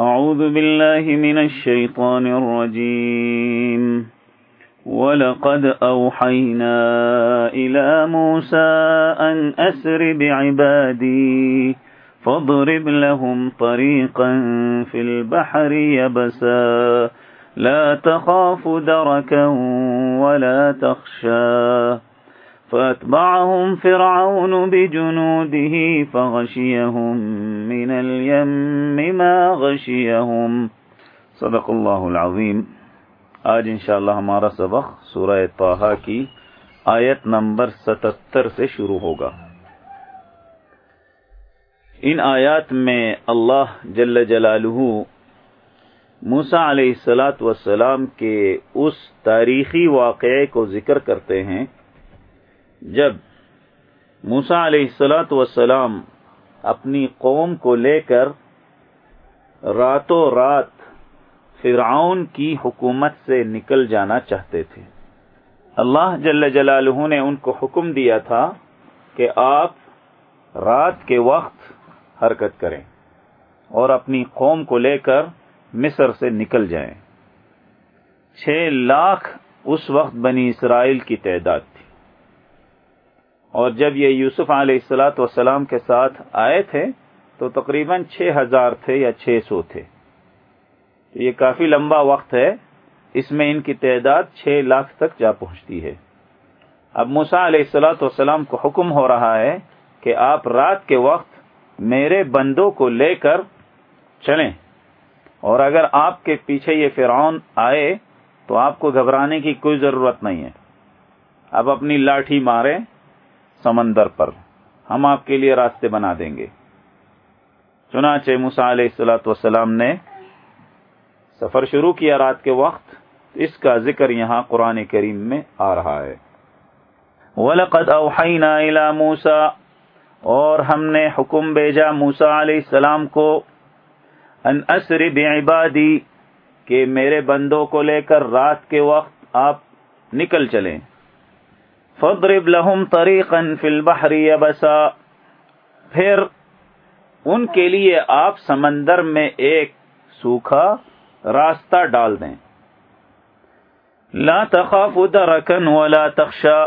أعوذ بالله من الشيطان الرجيم. ولقد أوحينا إلى موسى أن أسر بعبادي، فاضرب لهم طريقا في البحر يبسا. لا تخاف دركا ولا تخشى. فأتبعهم فرعون بجنوده فغشيهم من اليم ما غشيهم. صدق الله العظيم آج انشاءاللہ ہمارا سبق سورہ طه کی آیت نمبر ستتر سے شروع ہوگا. ان آیات میں اللہ جل جلالہ موسا علیہ السلاۃ وسلام کے اس تاریخی واقعے کو ذکر کرتے ہیں جب موسا علیہ السلاۃ وسلام اپنی قوم کو لے کر راتوں رات فرعون کی حکومت سے نکل جانا چاہتے تھے، اللہ جل جلالہ نے ان کو حکم دیا تھا کہ آپ رات کے وقت حرکت کریں اور اپنی قوم کو لے کر مصر سے نکل جائیں۔ چھ لاکھ اس وقت بنی اسرائیل کی تعداد اور جب یہ یوسف علیہ السلاۃ والسلام کے ساتھ آئے تھے تو تقریباً چھ ہزار تھے یا چھ سو تھے۔ یہ کافی لمبا وقت ہے، اس میں ان کی تعداد چھ لاکھ تک جا پہنچتی ہے۔ اب مسا علیہ السلاۃ والسلام کو حکم ہو رہا ہے کہ آپ رات کے وقت میرے بندوں کو لے کر چلیں۔ اور اگر آپ کے پیچھے یہ فرعون آئے تو آپ کو گھبرانے کی کوئی ضرورت نہیں ہے۔ اب اپنی لاٹھی مارے سمندر پر۔ ہم آپ کے لیے راستے بنا دیں گے۔ چنانچہ مسا علیہ السلاۃ والسلام نے سفر شروع کیا رات کے وقت۔ اس کا ذکر یہاں قرآن کریم میں آ رہا ہے۔ وَلَقَدْ أَوْحَيْنَا إِلَى مُوسَى۔ اور ہم نے حکم بھیجا موسا علیہ السلام کو ان اسر بعبادی کہ میرے بندوں کو لے کر رات کے وقت آپ نکل چلیں۔ فضرب لهم طریقا فی البحر یبسا پھر ان کے لیے آپ سمندر میں ایک سوکھا راستہ ڈال دیں۔ لا تخاف درکن ولا تخشا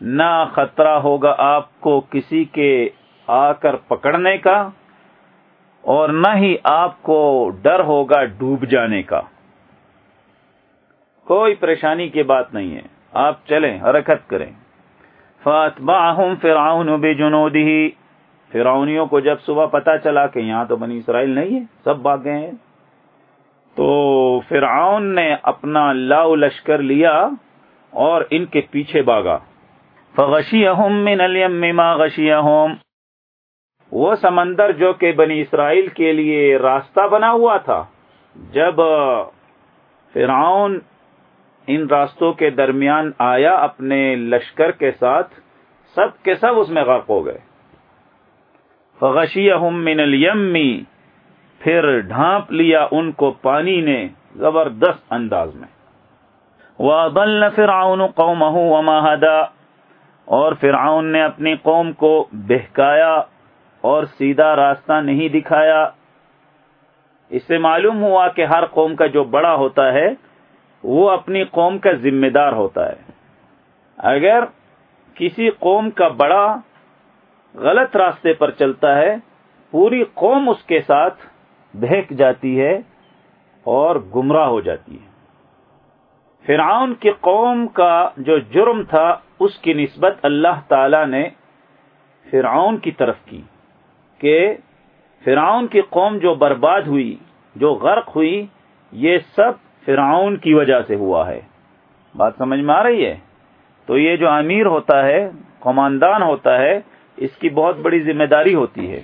نہ خطرہ ہوگا آپ کو کسی کے آ کر پکڑنے کا اور نہ ہی آپ کو ڈر ہوگا ڈوب جانے کا۔ کوئی پریشانی کی بات نہیں ہے۔ آپ چلیں، حرکت کریں۔ فاتبعهم فرعون بجنوده۔ فرعونیوں کو جب صبح پتا چلا کہ یہاں تو بنی اسرائیل نہیں ہے، سب بھاگ گئے ہیں۔ تو فرعون نے اپنا لاؤ لشکر لیا اور ان کے پیچھے باغا فغشیہم من الیم ما غشیہم وہ سمندر جو کہ بنی اسرائیل کے لیے راستہ بنا ہوا تھا۔ جب فرعون ان راستوں کے درمیان آیا اپنے لشکر کے ساتھ، سب کے سب اس میں غرق ہو گئے۔ فغشیہم من الیمی، پھر ڈھانپ لیا ان کو پانی نے زبردست انداز میں۔ وَأَضَلَّ فِرْعَوْنُ قَوْمَهُ وَمَا هَدَى، اور فرعون نے اپنی قوم کو بہکایا اور سیدھا راستہ نہیں دکھایا۔ اس سے معلوم ہوا کہ ہر قوم کا جو بڑا ہوتا ہے وہ اپنی قوم کا ذمہ دار ہوتا ہے۔ اگر کسی قوم کا بڑا غلط راستے پر چلتا ہے، پوری قوم اس کے ساتھ بہک جاتی ہے اور گمراہ ہو جاتی ہے۔ فرعون کی قوم کا جو جرم تھا، اس کی نسبت اللہ تعالی نے فرعون کی طرف کی کہ فرعون کی قوم جو برباد ہوئی، جو غرق ہوئی، یہ سب فرعون کی وجہ سے ہوا ہے۔ بات سمجھ میں آ رہی ہے؟ تو یہ جو امیر ہوتا ہے، قماندان ہوتا ہے، اس کی بہت بڑی ذمہ داری ہوتی ہے۔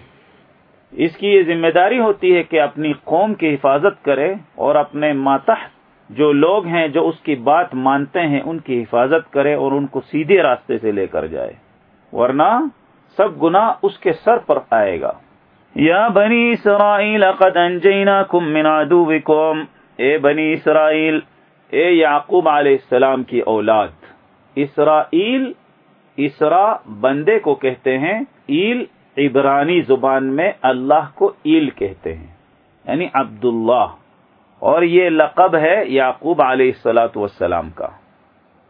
اس کی یہ ذمہ داری ہوتی ہے کہ اپنی قوم کی حفاظت کرے اور اپنے ماتح جو لوگ ہیں، جو اس کی بات مانتے ہیں، ان کی حفاظت کرے اور ان کو سیدھے راستے سے لے کر جائے۔ ورنہ سب گنا اس کے سر پر آئے گا۔ یا بنی اسرائیل قد انجیناکم من عدوکم۔ اے بنی اسرائیل، اے یعقوب علیہ السلام کی اولاد۔ اسرائیل اسرا بندے کو کہتے ہیں، ایل عبرانی زبان میں اللہ کو ایل کہتے ہیں یعنی عبداللہ۔ اور یہ لقب ہے یعقوب علیہ السلاۃ والسلام کا،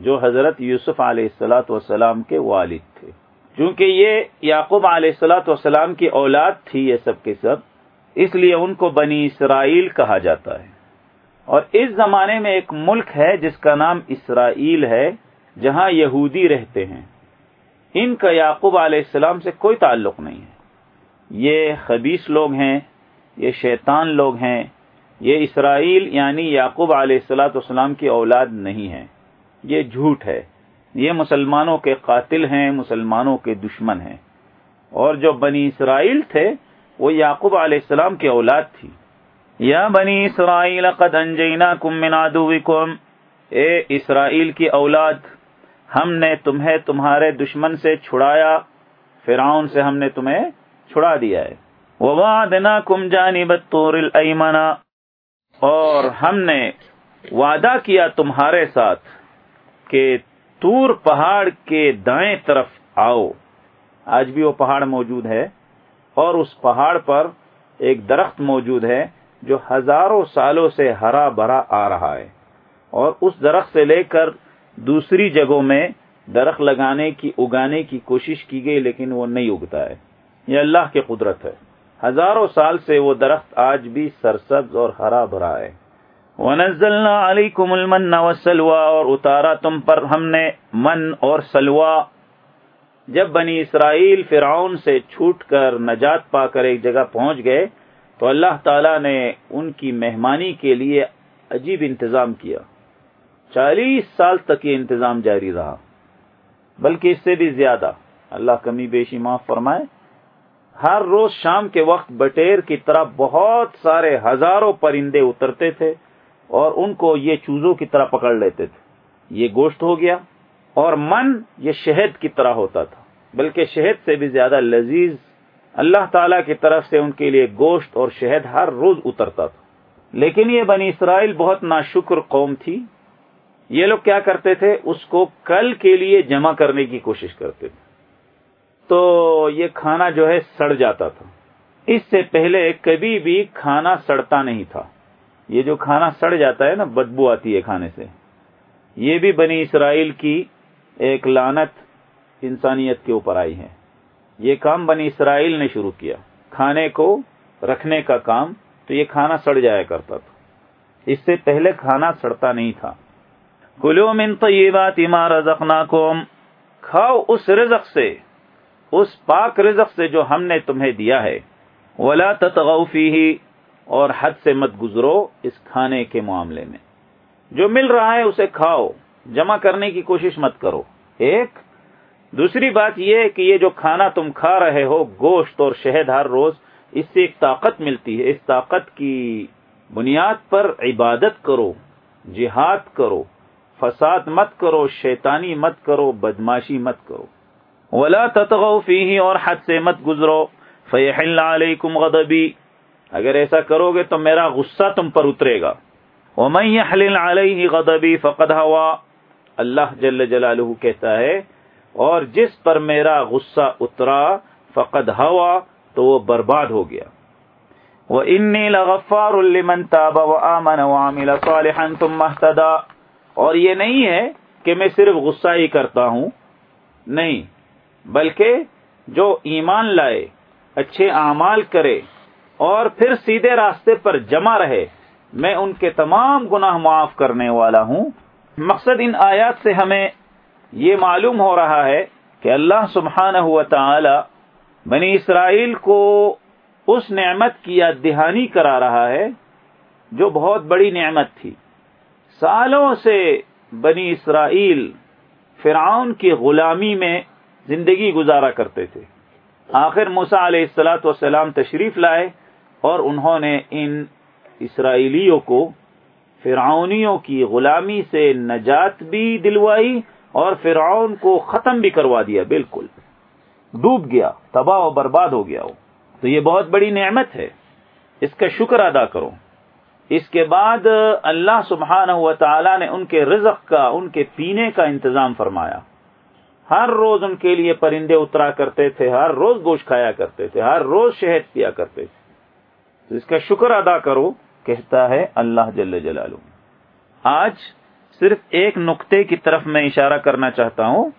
جو حضرت یوسف علیہ السلاۃ والسلام کے والد تھے۔ چونکہ یہ یعقوب علیہ السلاۃ والسلام کی اولاد تھی یہ سب کے سب، اس لیے ان کو بنی اسرائیل کہا جاتا ہے۔ اور اس زمانے میں ایک ملک ہے جس کا نام اسرائیل ہے، جہاں یہودی رہتے ہیں۔ ان کا یعقوب علیہ السلام سے کوئی تعلق نہیں ہے۔ یہ خبیص لوگ ہیں، یہ شیطان لوگ ہیں۔ یہ اسرائیل یعنی یعقوب علیہ السلاۃ والسلام کی اولاد نہیں ہے۔ یہ جھوٹ ہے۔ یہ مسلمانوں کے قاتل ہیں، مسلمانوں کے دشمن ہیں۔ اور جو بنی اسرائیل تھے، وہ یعقوب علیہ السلام کی اولاد تھی۔ یا بنی اسرائیل قد انجیناکم من عدوکم۔ اے اسرائیل کی اولاد، ہم نے تمہیں تمہارے دشمن سے چھڑایا، فرعون سے ہم نے تمہیں چھڑا دیا ہے۔ وَوَعَدْنَاكُمْ جَانِبَ الطُّورِ الْأَيْمَنَ اور ہم نے وعدہ کیا تمہارے ساتھ کہ تور پہاڑ کے دائیں طرف آؤ۔ آج بھی وہ پہاڑ موجود ہے اور اس پہاڑ پر ایک درخت موجود ہے۔ جو ہزاروں سالوں سے ہرا بھرا آ رہا ہے اور اس درخت سے لے کر دوسری جگہوں میں درخت لگانے کی، اگانے کی کوشش کی گئی، لیکن وہ نہیں اگتا ہے۔ یہ اللہ کی قدرت ہے۔ ہزاروں سال سے وہ درخت آج بھی سرسبز اور ہرا بھرا ہے۔ ونزلنا علیکم المن والسلوى اور اتارا تم پر ہم نے من اور سلوا جب بنی اسرائیل فرعون سے چھوٹ کر نجات پا کر ایک جگہ پہنچ گئے تو اللہ تعالی نے ان کی مہمانی کے لیے عجیب انتظام کیا۔ چالیس سال تک یہ انتظام جاری رہا، بلکہ اس سے بھی زیادہ۔ اللہ کمی بیشی معاف فرمائے۔ ہر روز شام کے وقت بٹیر کی طرح بہت سارے ہزاروں پرندے اترتے تھے اور ان کو یہ چوزوں کی طرح پکڑ لیتے تھے۔ یہ گوشت ہو گیا اور من یہ شہد کی طرح ہوتا تھا، بلکہ شہد سے بھی زیادہ لذیذ اللہ تعالی کی طرف سے ان کے لیے گوشت اور شہد ہر روز اترتا تھا۔ لیکن یہ بنی اسرائیل بہت ناشکر قوم تھی۔ یہ لوگ کیا کرتے تھے؟ اس کو کل کے لیے جمع کرنے کی کوشش کرتے تھے۔ تو یہ کھانا جو ہے سڑ جاتا تھا۔ اس سے پہلے کبھی بھی کھانا سڑتا نہیں تھا۔ یہ جو کھانا سڑ جاتا ہے نا، بدبو آتی ہے کھانے سے۔ یہ بھی بنی اسرائیل کی ایک لانت انسانیت کے اوپر آئی ہے۔ یہ کام بنی اسرائیل نے شروع کیا۔ کھانے کو رکھنے کا کام تو یہ کھانا سڑ جایا کرتا تھا۔ اس سے پہلے کھانا سڑتا نہیں تھا۔ کلو من طیبات ما رزقناکم۔ کھاؤ اس رزق سے، اس پاک رزق سے جو ہم نے تمہیں دیا ہے۔ ولا تتغوا فیہ، اور حد سے مت گزرو اس کھانے کے معاملے میں۔ جو مل رہا ہے اسے کھاؤ، جمع کرنے کی کوشش مت کرو۔ ایک دوسری بات یہ کہ یہ جو کھانا تم کھا رہے ہو، گوشت اور شہد ہر روز، اس سے ایک طاقت ملتی ہے۔ اس طاقت کی بنیاد پر عبادت کرو، جہاد کرو، فساد مت کرو، شیطانی مت کرو، بدماشی مت کرو۔ ولا تتغوا فیہ اور حد سے مت گزرو۔ فیحل علیکم غضبی اگر ایسا کرو گے تو میرا غصہ تم پر اترے گا۔ ومن يحلل علیہ غضبی فقد ہوا اللہ جل جلالہ کہتا ہے اور جس پر میرا غصہ اترا فقد ہوا تو وہ برباد ہو گیا۔ وہ انی لغفار لمن تاب وآمن وعمل صالحا ثم اهتدى۔ اور یہ نہیں ہے کہ میں صرف غصہ ہی کرتا ہوں، نہیں، بلکہ جو ایمان لائے، اچھے اعمال کرے اور پھر سیدھے راستے پر جمع رہے، میں ان کے تمام گناہ معاف کرنے والا ہوں۔ مقصد ان آیات سے ہمیں یہ معلوم ہو رہا ہے کہ اللہ سبحانہ ہوا تعالی بنی اسرائیل کو اس نعمت کی یاد دہانی کرا رہا ہے جو بہت بڑی نعمت تھی۔ سالوں سے بنی اسرائیل فرعون کی غلامی میں زندگی گزارا کرتے تھے۔ آخر موسا علیہ السلاۃ والسلام تشریف لائے اور انہوں نے ان اسرائیلیوں کو فرعونیوں کی غلامی سے نجات بھی دلوائی اور فرعون کو ختم بھی کروا دیا، بالکل۔ ڈوب گیا، تباہ و برباد ہو گیا وہ۔ تو یہ بہت بڑی نعمت ہے۔ اس کا شکر ادا کرو۔ اس کے بعد اللہ سبحانہ و تعالی نے ان کے رزق کا، ان کے پینے کا انتظام فرمایا۔ ہر روز ان کے لیے پرندے اترا کرتے تھے، ہر روز گوشت کھایا کرتے تھے، ہر روز شہد پیا کرتے تھے۔ تو اس کا شکر ادا کرو، کہتا ہے اللہ جل جلالہ۔ آج صرف ایک نقطے کی طرف میں اشارہ کرنا چاہتا ہوں۔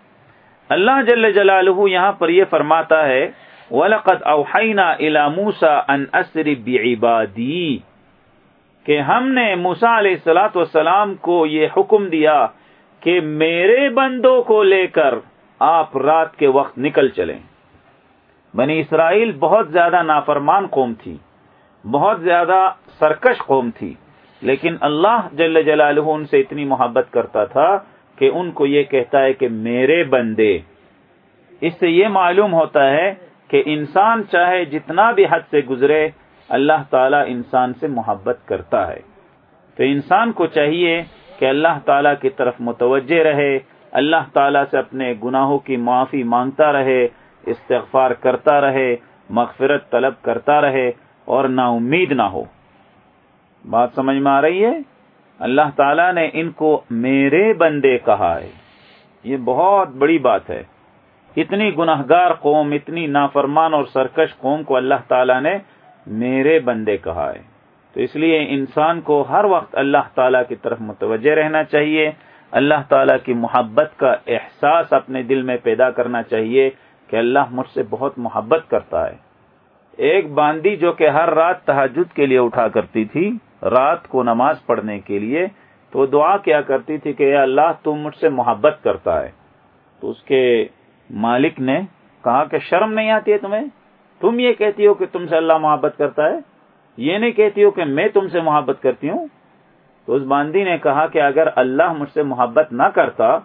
اللہ جل جلالہ یہاں پر یہ فرماتا ہے، وَلَقَدْ أَوْحَيْنَا إِلَى مُوسَىٰ أَنْ أَسْرِ بِعِبَادِي کہ ہم نے موسا علیہ السلاۃ والسلام کو یہ حکم دیا کہ میرے بندوں کو لے کر آپ رات کے وقت نکل چلیں۔ بنی اسرائیل بہت زیادہ نافرمان قوم تھی، بہت زیادہ سرکش قوم تھی۔ لیکن اللہ جل جلالہ ان سے اتنی محبت کرتا تھا کہ ان کو یہ کہتا ہے کہ میرے بندے۔ اس سے یہ معلوم ہوتا ہے کہ انسان چاہے جتنا بھی حد سے گزرے، اللہ تعالیٰ انسان سے محبت کرتا ہے۔ تو انسان کو چاہیے کہ اللہ تعالیٰ کی طرف متوجہ رہے، اللہ تعالیٰ سے اپنے گناہوں کی معافی مانگتا رہے، استغفار کرتا رہے، مغفرت طلب کرتا رہے اور نا امید نہ ہو۔ بات سمجھ میں آ رہی ہے؟ اللہ تعالیٰ نے ان کو میرے بندے کہا ہے۔ یہ بہت بڑی بات ہے۔ اتنی گناہ گار قوم، اتنی نافرمان اور سرکش قوم کو اللہ تعالیٰ نے میرے بندے کہا ہے۔ تو اس لیے انسان کو ہر وقت اللہ تعالیٰ کی طرف متوجہ رہنا چاہیے۔ اللہ تعالیٰ کی محبت کا احساس اپنے دل میں پیدا کرنا چاہیے کہ اللہ مجھ سے بہت محبت کرتا ہے۔ ایک باندی جو کہ ہر رات تحجد کے لیے اٹھا کرتی تھی رات کو نماز پڑھنے کے لیے تو دعا کیا کرتی تھی کہ اللہ تم مجھ سے محبت کرتا ہے۔ تو اس کے مالک نے کہا کہ شرم نہیں آتی ہے تمہیں؟ تم یہ کہتی ہو کہ تم سے اللہ محبت کرتا ہے؟ یہ نہیں کہتی ہو کہ میں تم سے محبت کرتی ہوں؟ تو اس باندی نے کہا کہ اگر اللہ مجھ سے محبت نہ کرتا،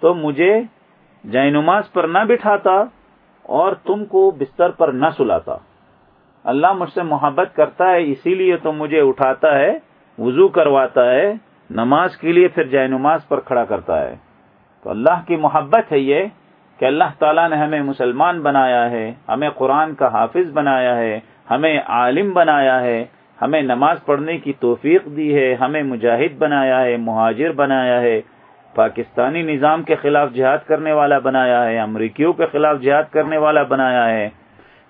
تو مجھے جائے نماز پر نہ بٹھاتا اور تم کو بستر پر نہ سلاتا۔ اللہ مجھ سے محبت کرتا ہے، اسی لیے تو مجھے اٹھاتا ہے، وضو کرواتا ہے، نماز کے لیے پھر جائے نماز پر کھڑا کرتا ہے۔ تو اللہ کی محبت ہے یہ کہ اللہ تعالیٰ نے ہمیں مسلمان بنایا ہے، ہمیں قرآن کا حافظ بنایا ہے، ہمیں عالم بنایا ہے، ہمیں نماز پڑھنے کی توفیق دی ہے، ہمیں مجاہد بنایا ہے، مہاجر بنایا ہے، پاکستانی نظام کے خلاف جہاد کرنے والا بنایا ہے، امریکیوں کے خلاف جہاد کرنے والا بنایا ہے۔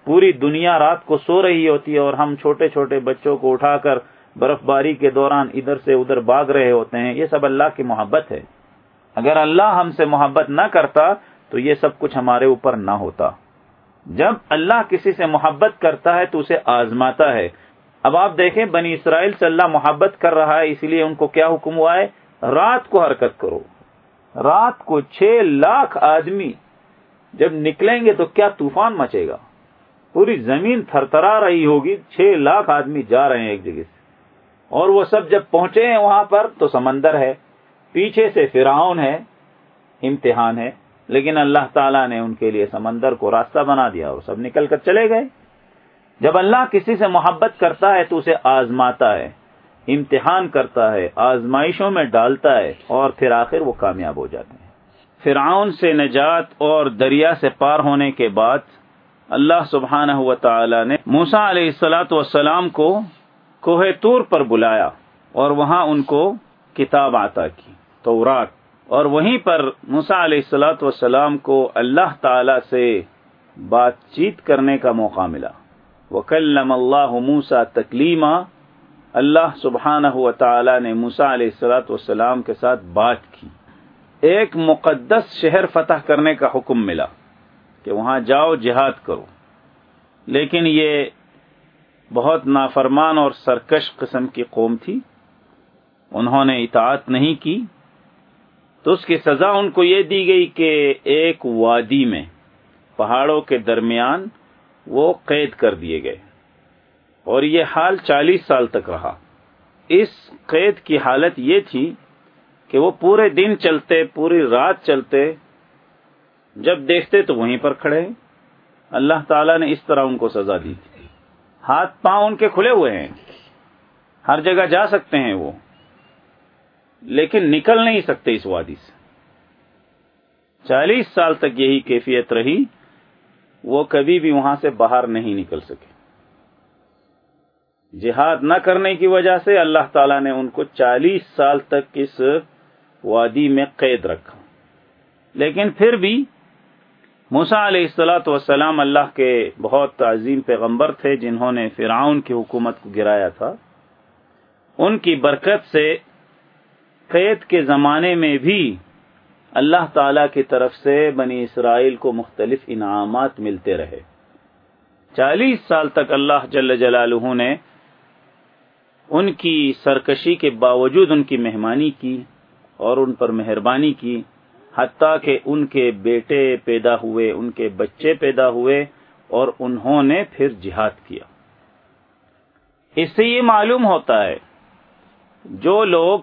پوری دنیا رات کو سو رہی ہوتی ہے اور ہم چھوٹے چھوٹے بچوں کو اٹھا کر برف باری کے دوران ادھر سے ادھر باغ رہے ہوتے ہیں، یہ سب اللہ کی محبت ہے۔ اگر اللہ ہم سے محبت نہ کرتا تو یہ سب کچھ ہمارے اوپر نہ ہوتا۔ جب اللہ کسی سے محبت کرتا ہے تو اسے آزماتا ہے۔ اب آپ دیکھیں، بنی اسرائیل سے اللہ محبت کر رہا ہے اسی لیے ان کو کیا حکم ہوا ہے؟ رات کو حرکت کرو۔ رات کو چھ لاکھ آدمی جب نکلیں گے تو کیا طوفان مچے گا؟ پوری زمین تھر تھرا رہی ہوگی، چھ لاکھ آدمی جا رہے ہیں ایک جگہ سے۔ اور وہ سب جب پہنچے ہیں وہاں پر تو سمندر ہے، پیچھے سے فراؤن ہے، امتحان ہے، لیکن اللہ تعالیٰ نے ان کے لیے سمندر کو راستہ بنا دیا اور سب نکل کر چلے گئے۔ جب اللہ کسی سے محبت کرتا ہے تو اسے آزماتا ہے، امتحان کرتا ہے، آزمائشوں میں ڈالتا ہے اور پھر آخر وہ کامیاب ہو جاتے ہیں۔ فرعون سے نجات اور دریا سے پار ہونے کے بعد اللہ سبحانہ و تعالی نے موسا علیہ السلاۃ والسلام کو کوہ تور پر بلایا اور وہاں ان کو کتاب آتا کی، تورات۔ اور وہیں پر مسا علیہ السلاۃ والسلام کو اللہ تعالی سے بات چیت کرنے کا موقع ملا۔ وکلم اللہ موسا تکلیما۔ اللہ سبحانہ و تعالی نے موسا علیہ السلاۃ والسلام کے ساتھ بات کی۔ ایک مقدس شہر فتح کرنے کا حکم ملا۔ کہ وہاں جاؤ، جہاد کرو۔ لیکن یہ بہت نافرمان اور سرکش قسم کی قوم تھی۔ انہوں نے اطاعت نہیں کی۔ تو اس کی سزا ان کو یہ دی گئی کہ ایک وادی میں پہاڑوں کے درمیان وہ قید کر دیے گئے۔ اور یہ حال چالیس سال تک رہا۔ اس قید کی حالت یہ تھی کہ وہ پورے دن چلتے، پوری رات چلتے جب دیکھتے تو وہیں پر کھڑے۔ اللہ تعالیٰ نے اس طرح ان کو سزا دی۔ تھی ہاتھ پاؤں ان کے کھلے ہوئے ہیں۔ ہر جگہ جا سکتے ہیں وہ۔ لیکن نکل نہیں سکتے اس وادی سے۔ چالیس سال تک یہی کیفیت رہی۔ وہ کبھی بھی وہاں سے باہر نہیں نکل سکے۔ جہاد نہ کرنے کی وجہ سے اللہ تعالی نے ان کو چالیس سال تک اس وادی میں قید رکھا۔ لیکن پھر بھی موسا علیہ السلاۃ وسلام اللہ کے بہت عظیم پیغمبر تھے جنہوں نے فرعون کی حکومت کو گرایا تھا۔ ان کی برکت سے قید کے زمانے میں بھی اللہ تعالی کی طرف سے بنی اسرائیل کو مختلف انعامات ملتے رہے۔ چالیس سال تک اللہ جل جلالہ نے ان کی سرکشی کے باوجود ان کی مہمانی کی اور ان پر مہربانی کی۔ حتیٰ کہ ان کے بیٹے پیدا ہوئے، ان کے بچے پیدا ہوئے اور انہوں نے پھر جہاد کیا۔ اس سے یہ معلوم ہوتا ہے، جو لوگ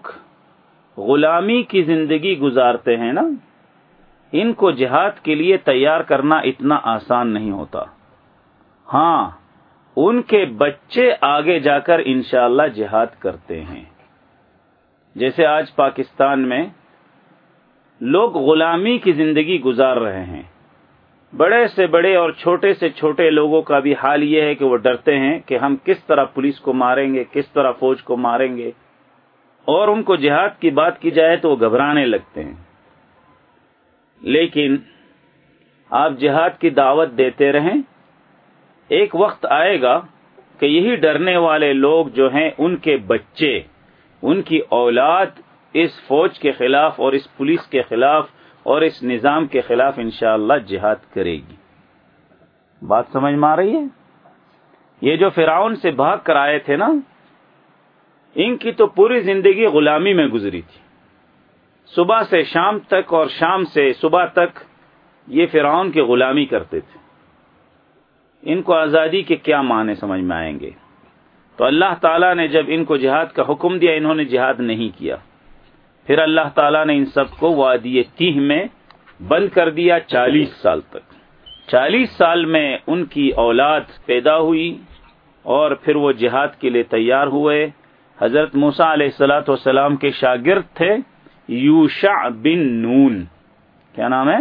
غلامی کی زندگی گزارتے ہیں نا، ان کو جہاد کے لیے تیار کرنا اتنا آسان نہیں ہوتا۔ ہاں ان کے بچے آگے جا کر انشاءاللہ اللہ جہاد کرتے ہیں۔ جیسے آج پاکستان میں لوگ غلامی کی زندگی گزار رہے ہیں۔ بڑے سے بڑے اور چھوٹے سے چھوٹے لوگوں کا بھی حال یہ ہے کہ وہ ڈرتے ہیں کہ ہم کس طرح پولیس کو ماریں گے، کس طرح فوج کو ماریں گے۔ اور ان کو جہاد کی بات کی جائے تو وہ گھبرانے لگتے ہیں۔ لیکن آپ جہاد کی دعوت دیتے رہیں، ایک وقت آئے گا کہ یہی ڈرنے والے لوگ جو ہیں، ان کے بچے، ان کی اولاد اس فوج کے خلاف اور اس پولیس کے خلاف اور اس نظام کے خلاف انشاءاللہ اللہ جہاد کرے گی۔ بات سمجھ میں آ رہی ہے؟ یہ جو فراؤن سے بھاگ کر آئے تھے نا، ان کی تو پوری زندگی غلامی میں گزری تھی۔ صبح سے شام تک اور شام سے صبح تک یہ فرعون کی غلامی کرتے تھے۔ ان کو آزادی کے کیا معنی سمجھ میں آئیں گے؟ تو اللہ تعالیٰ نے جب ان کو جہاد کا حکم دیا، انہوں نے جہاد نہیں کیا۔ پھر اللہ تعالیٰ نے ان سب کو وادی تیہ میں بند کر دیا چالیس سال تک۔ چالیس سال میں ان کی اولاد پیدا ہوئی اور پھر وہ جہاد کے لیے تیار ہوئے۔ حضرت موسا علیہ السلاۃ والسلام کے شاگرد تھے یوشا بن نون۔ کیا نام ہے؟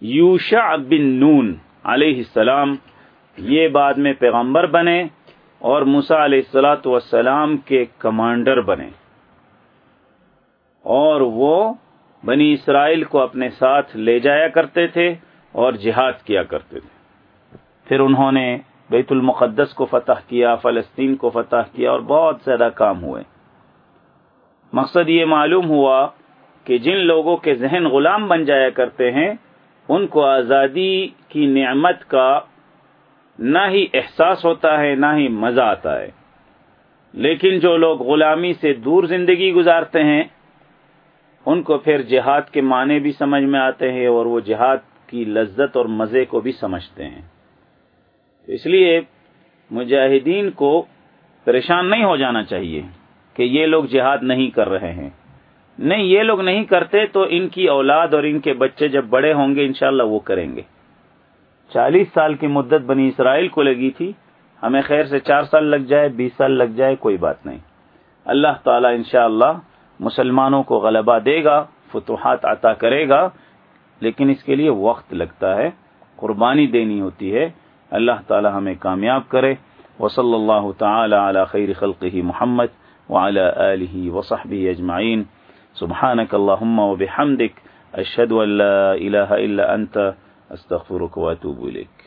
یوشا بن نون علیہ السلام۔ یہ بعد میں پیغمبر بنے اور موسا علیہ السلاۃ والسلام کے کمانڈر بنے۔ اور وہ بنی اسرائیل کو اپنے ساتھ لے جایا کرتے تھے اور جہاد کیا کرتے تھے۔ پھر انہوں نے بیت المقدس کو فتح کیا، فلسطین کو فتح کیا اور بہت زیادہ کام ہوئے۔ مقصد یہ معلوم ہوا کہ جن لوگوں کے ذہن غلام بن جایا کرتے ہیں، ان کو آزادی کی نعمت کا نہ ہی احساس ہوتا ہے، نہ ہی مزہ آتا ہے۔ لیکن جو لوگ غلامی سے دور زندگی گزارتے ہیں ان کو پھر جہاد کے معنی بھی سمجھ میں آتے ہیں اور وہ جہاد کی لذت اور مزے کو بھی سمجھتے ہیں۔ اس لیے مجاہدین کو پریشان نہیں ہو جانا چاہیے کہ یہ لوگ جہاد نہیں کر رہے ہیں۔ نہیں، یہ لوگ نہیں کرتے تو ان کی اولاد اور ان کے بچے جب بڑے ہوں گے، انشاءاللہ وہ کریں گے۔ چالیس سال کی مدت بنی اسرائیل کو لگی تھی، ہمیں خیر سے چار سال لگ جائے، بیس سال لگ جائے، کوئی بات نہیں۔ اللہ تعالی انشاءاللہ مسلمانوں کو غلبہ دے گا، فتوحات عطا کرے گا، لیکن اس کے لیے وقت لگتا ہے، قربانی دینی ہوتی ہے۔ اللہ تعالی ہمیں کامیاب کرے۔ وصلی اللہ تعالی علی خیر خلقه محمد وعلى آله وصحبه اجمعین۔ سبحانك اللهم وبحمدك اشهد ان لا اله الا انت استغفرك واتوب اليك